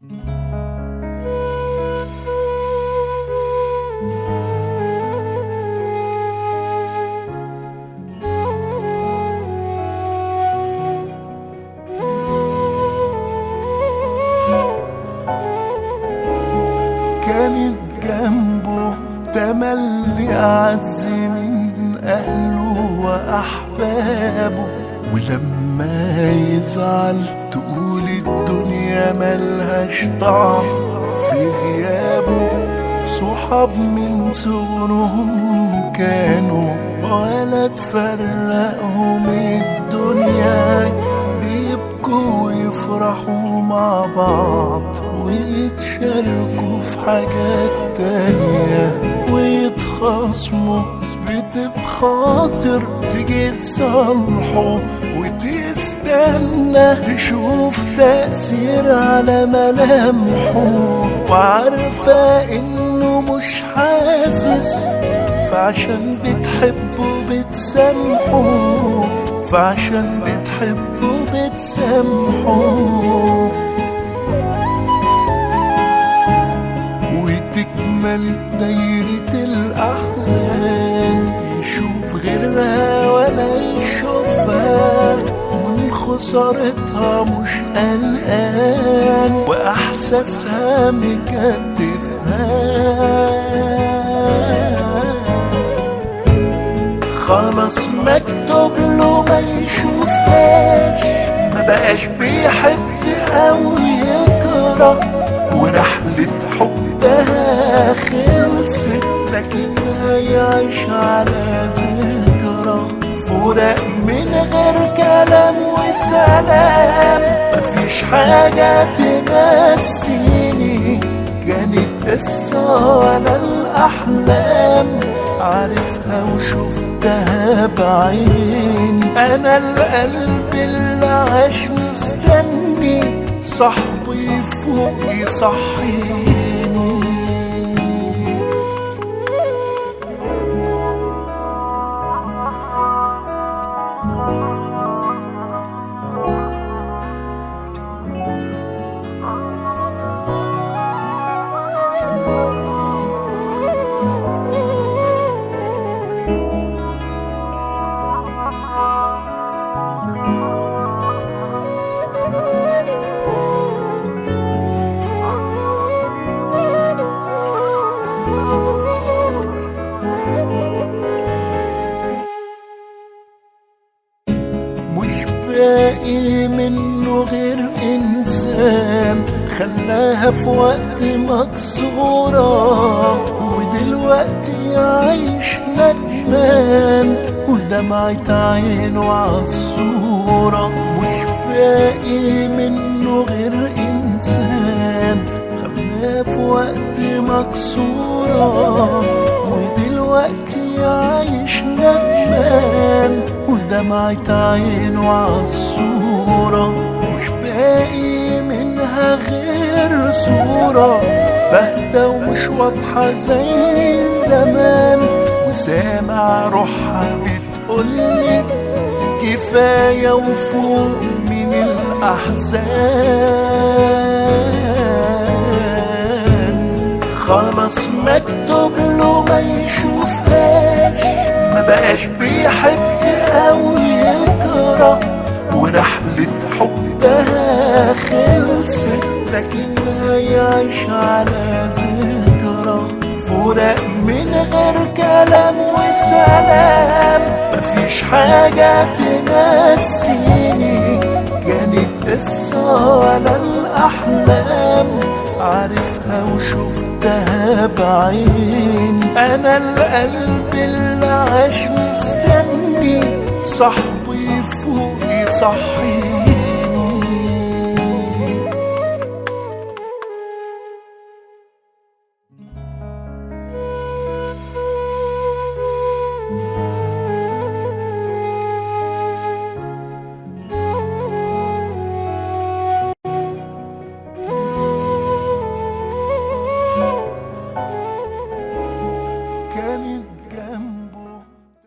كانت جنبه تملي من أهله وأحبابه. ولما يزعل تقول الدنيا ملهاش طعم. في غيابه صحاب من صغرهم كانوا ولا تفرقهم الدنيا. بيبكوا ويفرحوا مع بعض ويتشاركوا في حاجات تانية ويتخاصموا. بخاطر تيجي تصالحه وتستنى تشوف تأثير على ملامحه. وعارفة إنه مش حاسس فعشان بتحبه بتسامحه. فعشان بتحبه بتسامحه. وتكمل دايرة الأحزان. غيرها ولا يشوفها من خسارتها مش قلقان وأحساسها مكتفها خلاص مكتوب له ما يشوفهاش ما بقاش بيحب أو يكره ورحلة حبها كلام وسلام مفيش حاجة تنسيني. كانت قصة ولا الأحلام. عارفها وشفتها بعيني. أنا القلب اللي عاش مستني. صاحبي فوق يصحيني مش باقي منه غير إنسان. خلاها في وقت مكسورة ودلوقتي عايش ندمان. ودمعة عينه عالصورة مش باقي منه غير إنسان. خلاها في وقت مكسورة. ندمان ودمعة عينه عالصورة مش باقي منها غير صورة باهتة ومش واضحة زي زمان وسامع روحها بتقولي كفاية وفوق من الأحزان خلاص مكتوب له ما يشوفهاش ما بقاش بيحب أو يكره ورحلة حبها خلصت. لكن هيعيش على ذكرى فراق من غير كلام وسلام. مفيش حاجة تنسيني. كانت قصة ولا الأحلام. وشفتها بعيني أنا القلب اللي عاش مستني. صاحبي فوق يصحيني